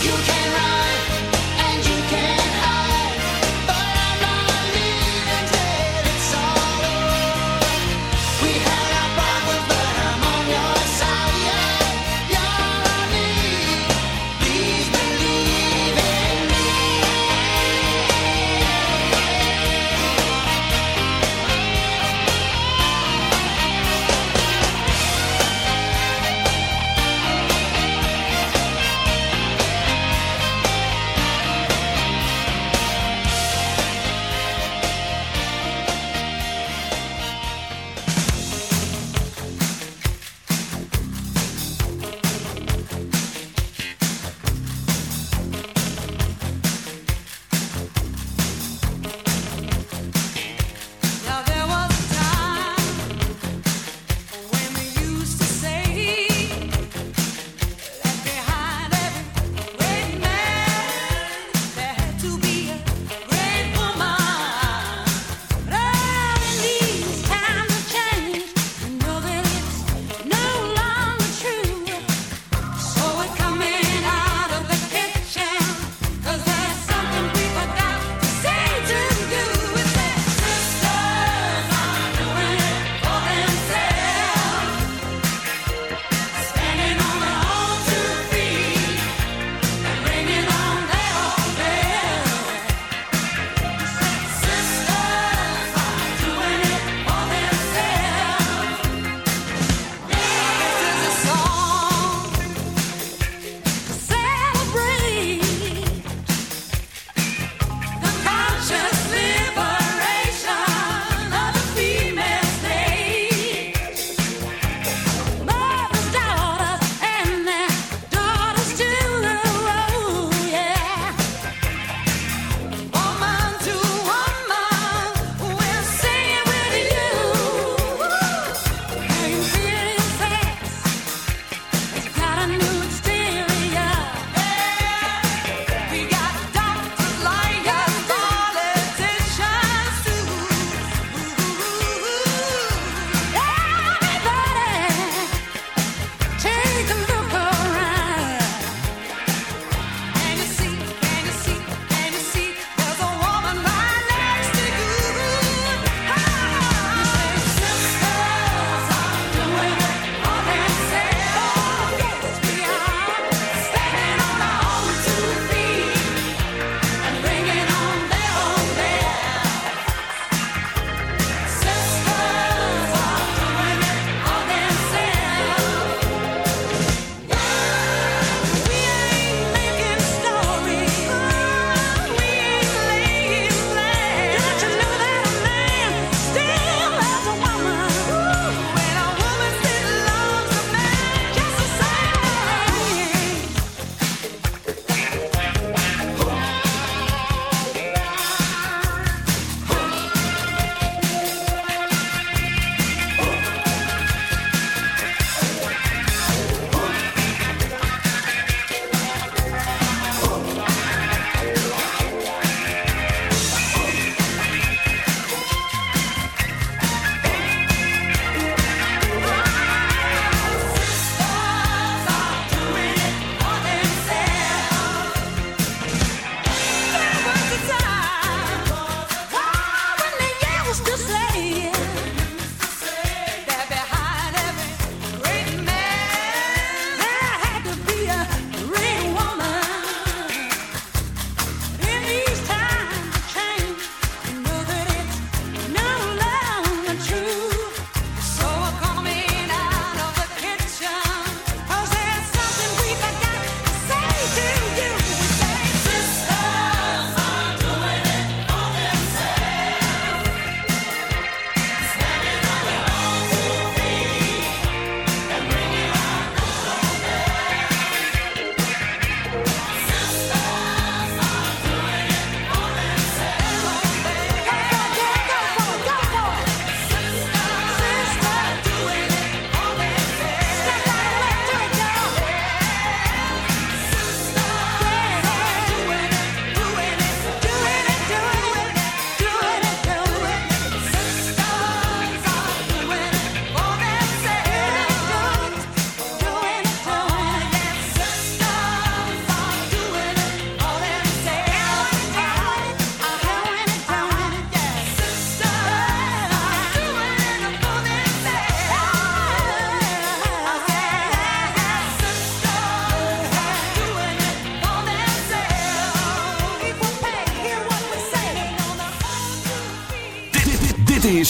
You can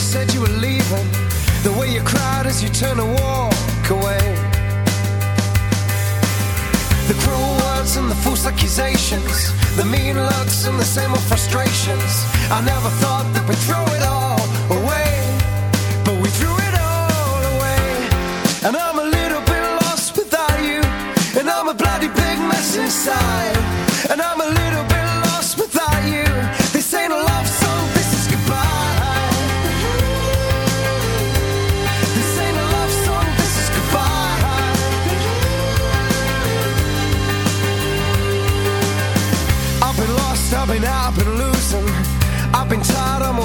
said you were leaving. The way you cried as you turned to walk away. The cruel words and the false accusations. The mean looks and the same old frustrations. I never thought that we'd throw it all.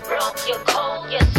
broke, you're cold, you're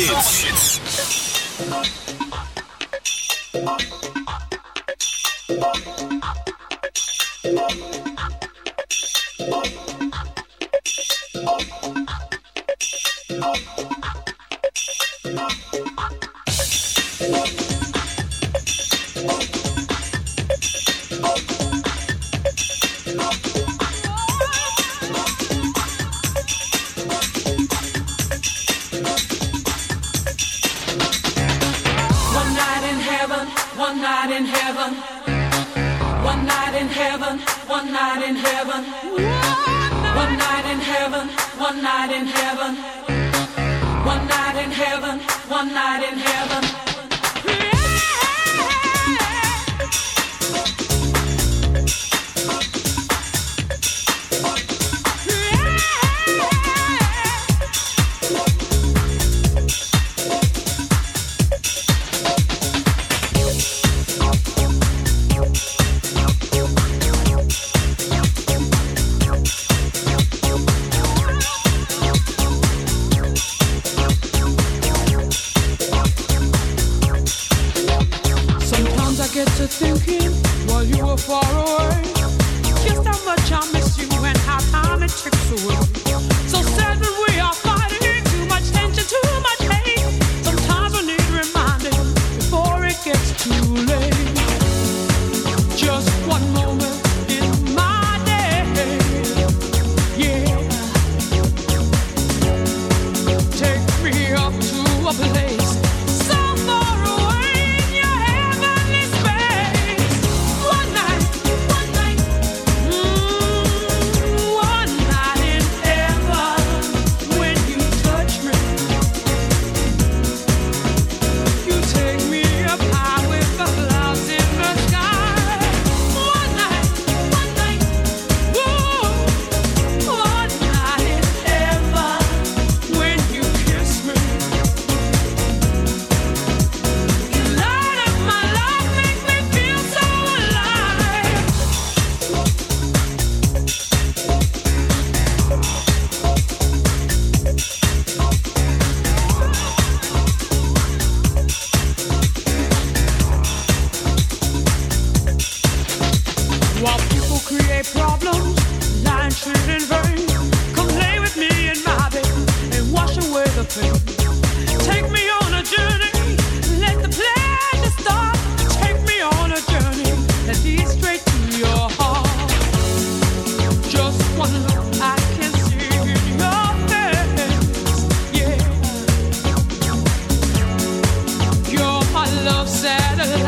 zomerhits. Love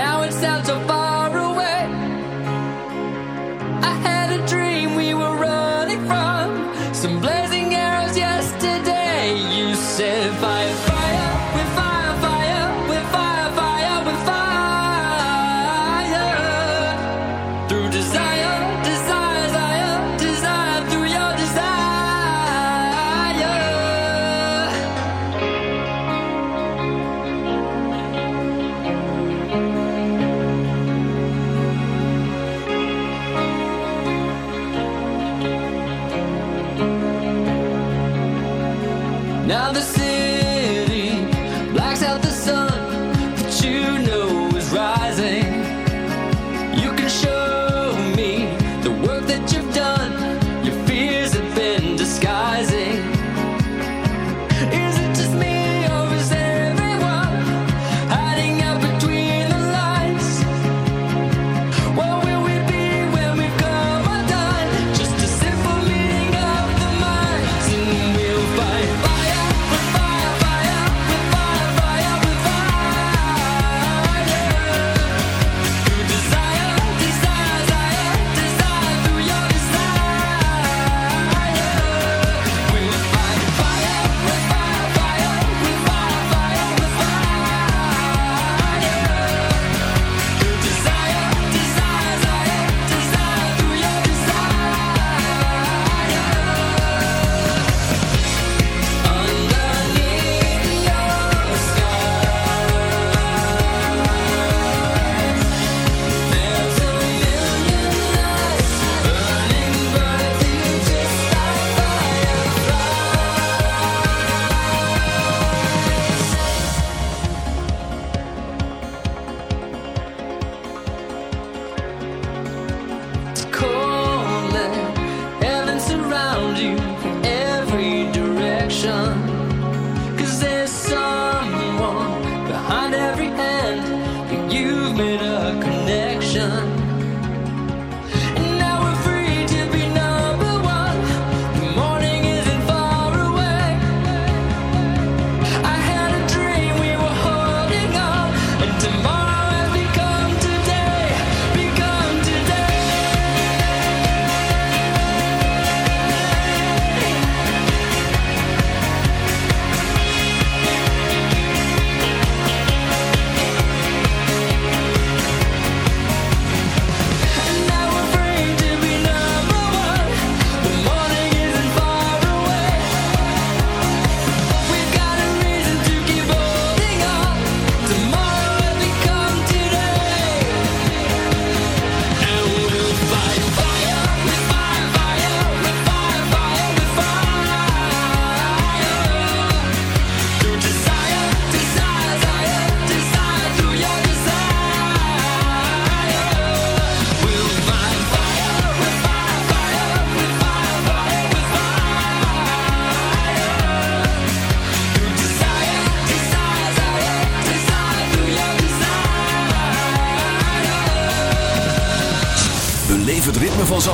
Now it's out of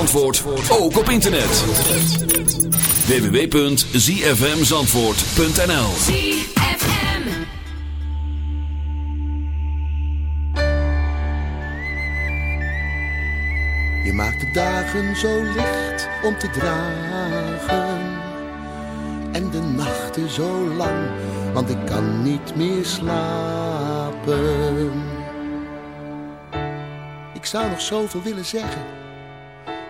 Zandvoort ook op internet. www.zfmzandvoort.nl Je maakt de dagen zo licht om te dragen. En de nachten zo lang, want ik kan niet meer slapen. Ik zou nog zoveel willen zeggen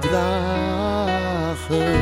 te.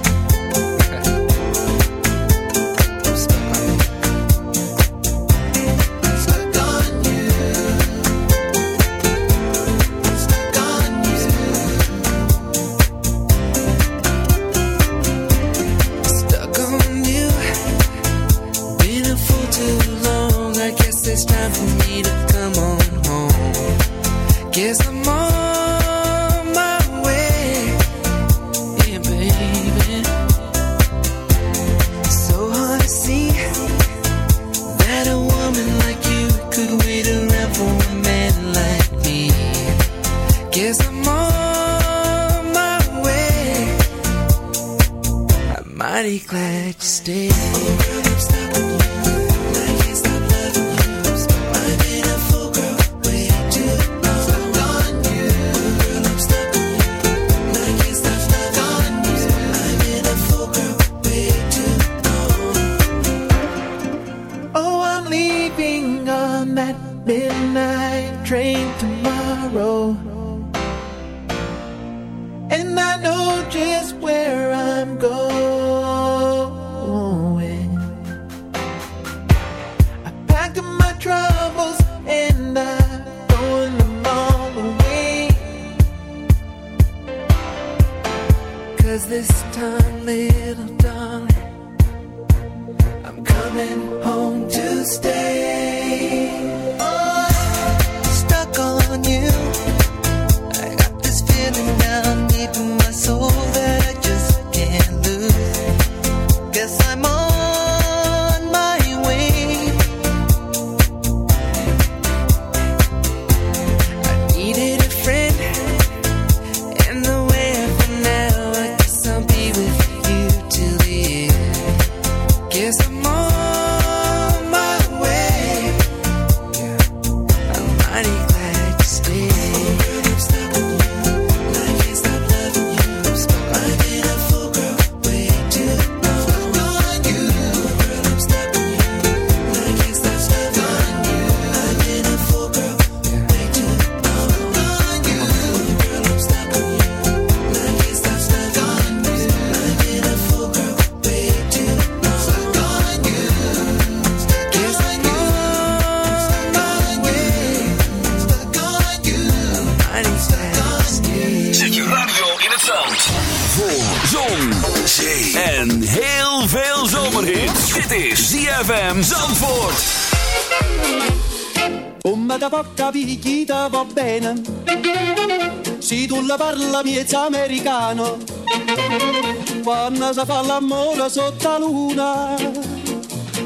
casa fa l'amore sotto la luna,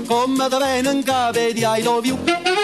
come da venen cave di I love you.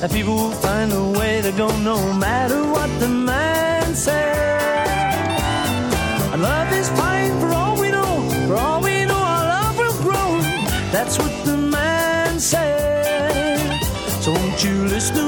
that people will find a way to go no matter what the man says. Our love is fine for all we know, for all we know our love will grow. That's what the man says. So won't you listen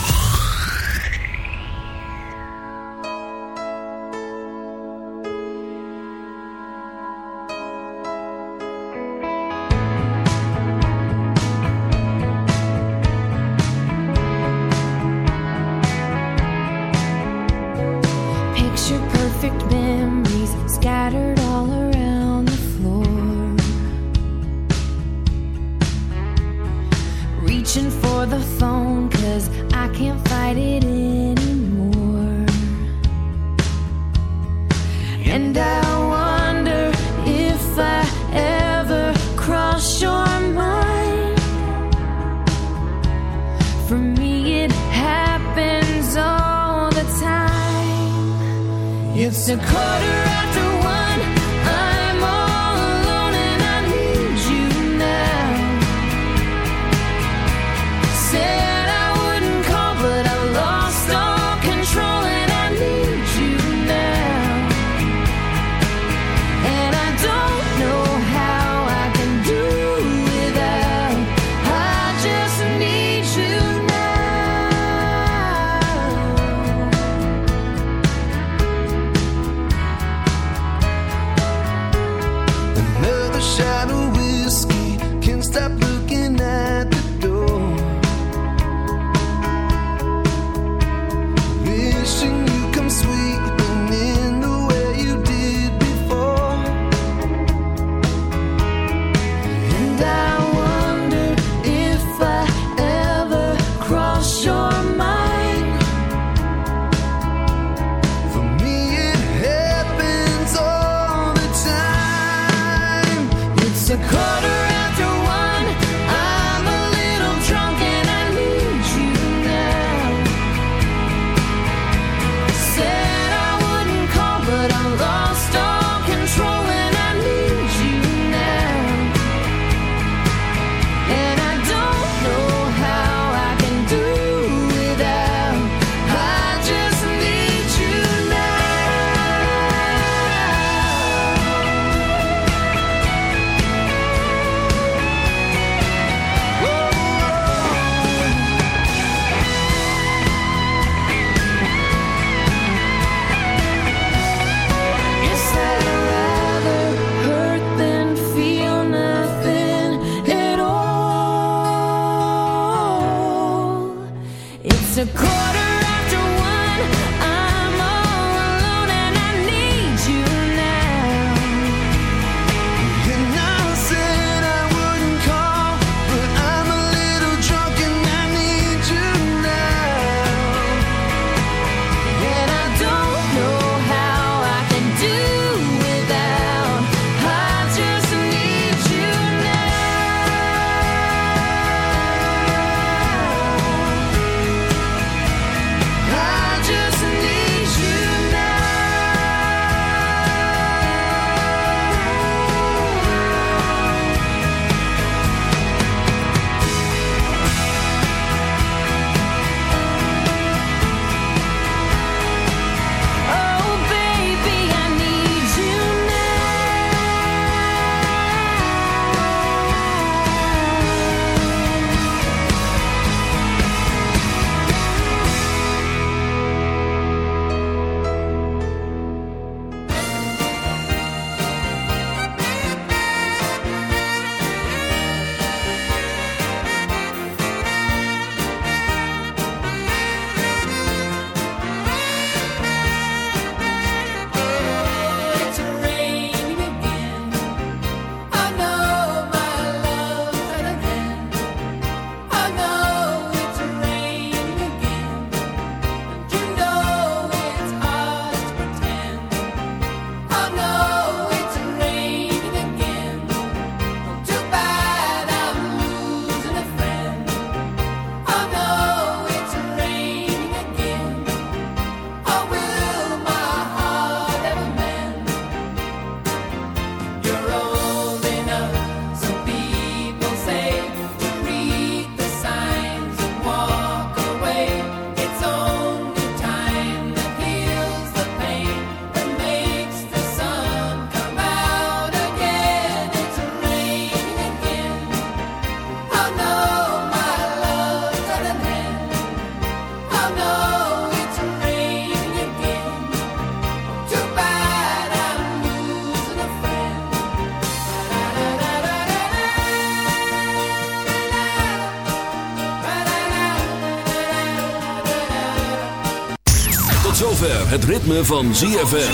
Het ritme van ZFM.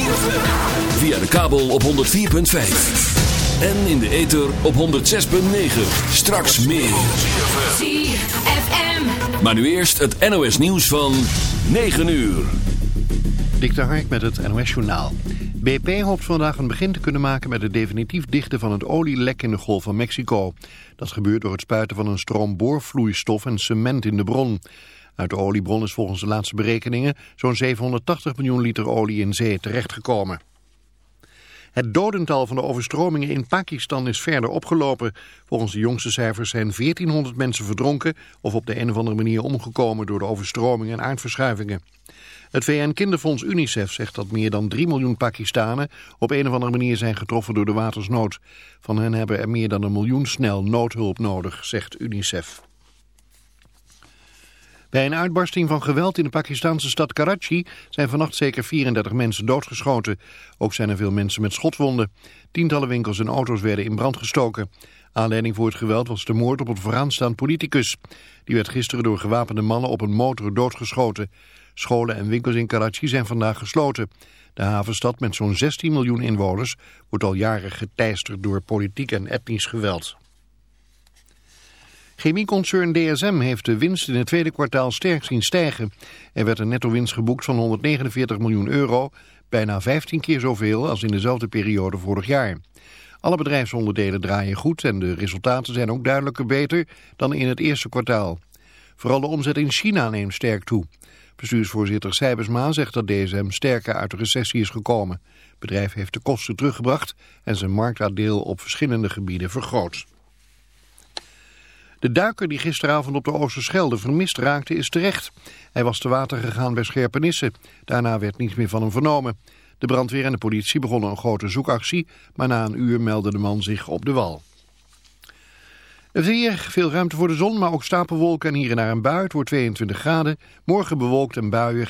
Via de kabel op 104.5. En in de ether op 106.9. Straks meer. ZFM. Maar nu eerst het NOS nieuws van 9 uur. Dik de Hark met het NOS Journaal. BP hoopt vandaag een begin te kunnen maken met het definitief dichten van het olielek in de Golf van Mexico. Dat gebeurt door het spuiten van een stroom boorvloeistof en cement in de bron. Uit de oliebron is volgens de laatste berekeningen zo'n 780 miljoen liter olie in zee terechtgekomen. Het dodental van de overstromingen in Pakistan is verder opgelopen. Volgens de jongste cijfers zijn 1400 mensen verdronken of op de een of andere manier omgekomen door de overstromingen en aardverschuivingen. Het VN-kinderfonds UNICEF zegt dat meer dan 3 miljoen Pakistanen op een of andere manier zijn getroffen door de watersnood. Van hen hebben er meer dan een miljoen snel noodhulp nodig, zegt UNICEF. Bij een uitbarsting van geweld in de Pakistanse stad Karachi zijn vannacht zeker 34 mensen doodgeschoten. Ook zijn er veel mensen met schotwonden. Tientallen winkels en auto's werden in brand gestoken. Aanleiding voor het geweld was de moord op een vooraanstaand politicus. Die werd gisteren door gewapende mannen op een motor doodgeschoten. Scholen en winkels in Karachi zijn vandaag gesloten. De havenstad met zo'n 16 miljoen inwoners wordt al jaren geteisterd door politiek en etnisch geweld. Chemieconcern DSM heeft de winst in het tweede kwartaal sterk zien stijgen. Er werd een netto winst geboekt van 149 miljoen euro, bijna 15 keer zoveel als in dezelfde periode vorig jaar. Alle bedrijfsonderdelen draaien goed en de resultaten zijn ook duidelijker beter dan in het eerste kwartaal. Vooral de omzet in China neemt sterk toe. Bestuursvoorzitter Sijbersma zegt dat DSM sterker uit de recessie is gekomen. Het bedrijf heeft de kosten teruggebracht en zijn marktaandeel op verschillende gebieden vergroot. De duiker die gisteravond op de Oosterschelde vermist raakte is terecht. Hij was te water gegaan bij Scherpenisse. Daarna werd niets meer van hem vernomen. De brandweer en de politie begonnen een grote zoekactie, maar na een uur meldde de man zich op de wal. Het weer, veel ruimte voor de zon, maar ook stapelwolken en hier en daar een bui. Het wordt 22 graden. Morgen bewolkt en buien.